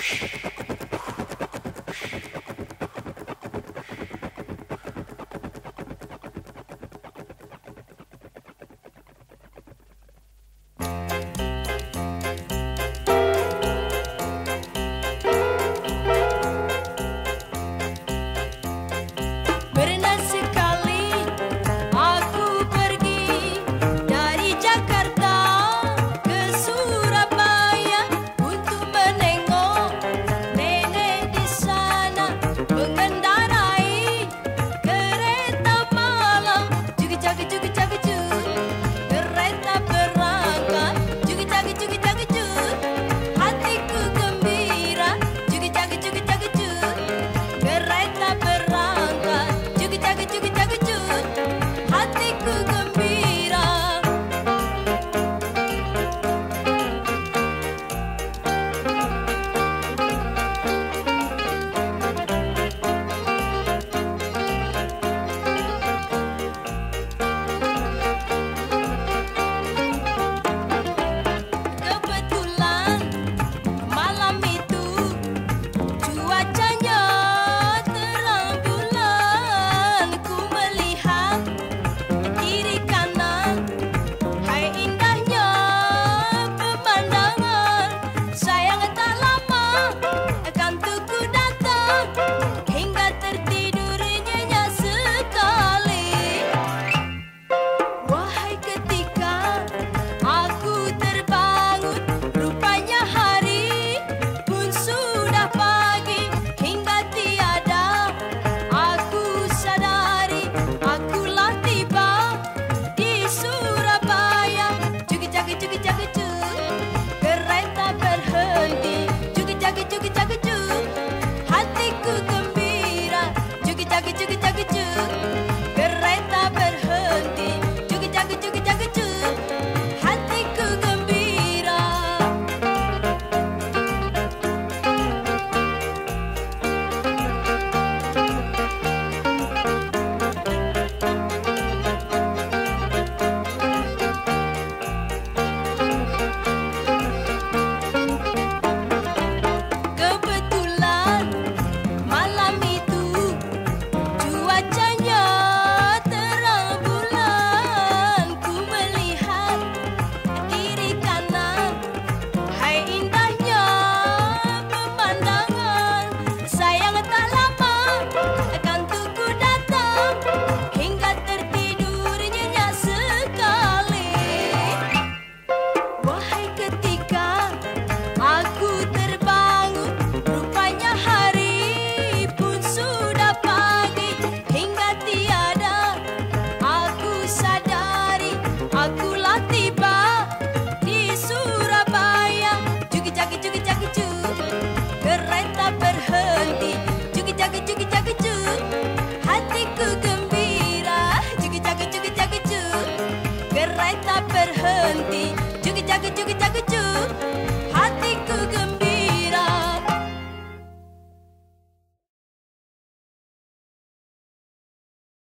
Shh.